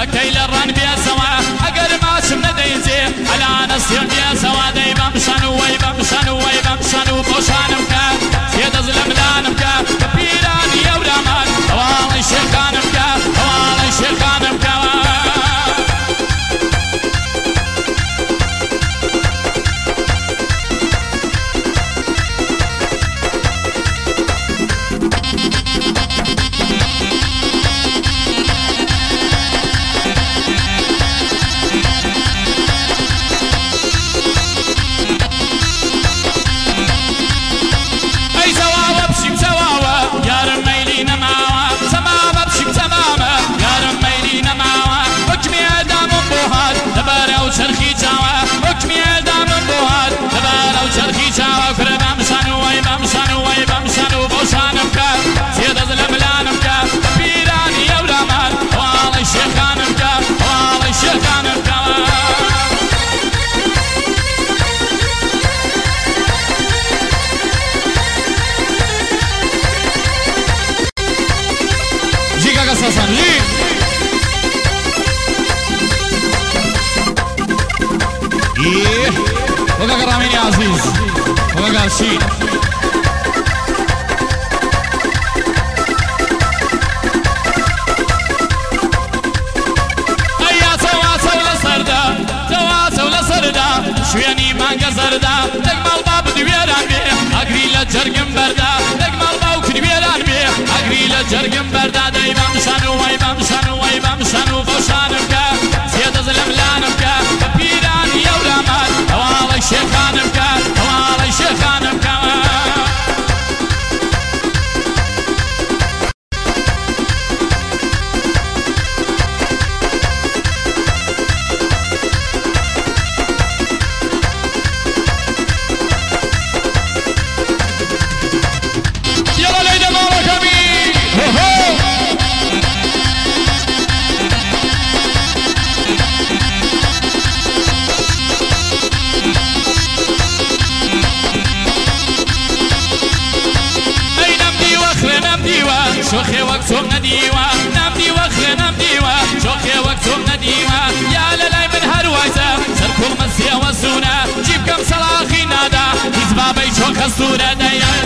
لا كي لا Plaza San Luis. Yeah. Ogaga Ramini Aziz. Ogaga Şiir. شوێنی مانگە زەردا دەگماڵ با بدوێران بێ ئەگری لە جەرگم بەردا دەگماڵ جرگم برداد ایمان سانو شوخي وقتهم نديوة نمدي وخي نمديوة شوخي وقتهم نديوة يا للاي من هرويزة سركم سونا وسونة جيب كم صلاخي نادا إزبابي شوخ الصورة ديان